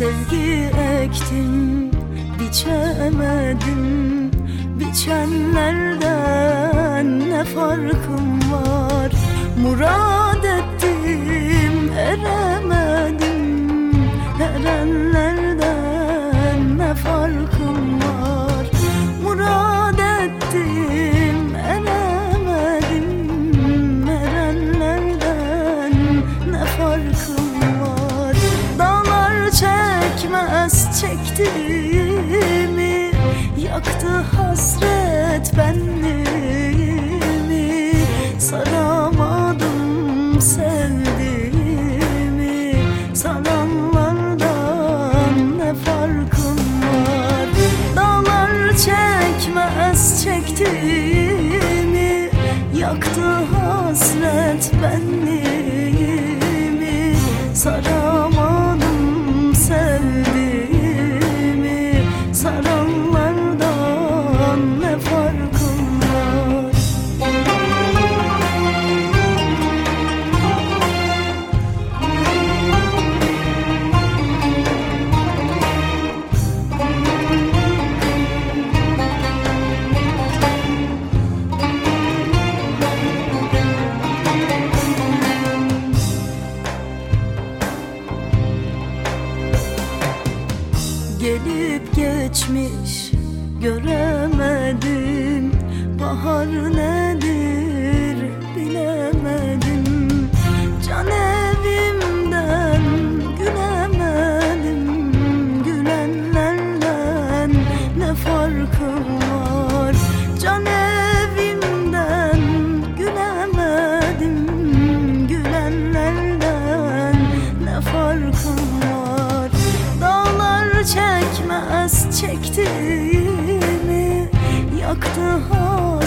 sevgi ektim Biçemedim. Biçenlerden ne farkım var? Murad ettim eremedim. Erenlerden ne farkım var? Murad ettim eremedim. Erenlerden ne farkım var? Çekmez çektiğimi Yaktı hasret benliğimi. Saramadım sevdiğimi. Saranlardan ne farkım var? Dağlar çekmez çektiğimi. Yaktı hasret benliğimi. Saramadım Gelip geçmiş göremedim. Bahar nedir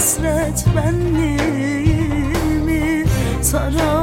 hasret benliğimi Saramadım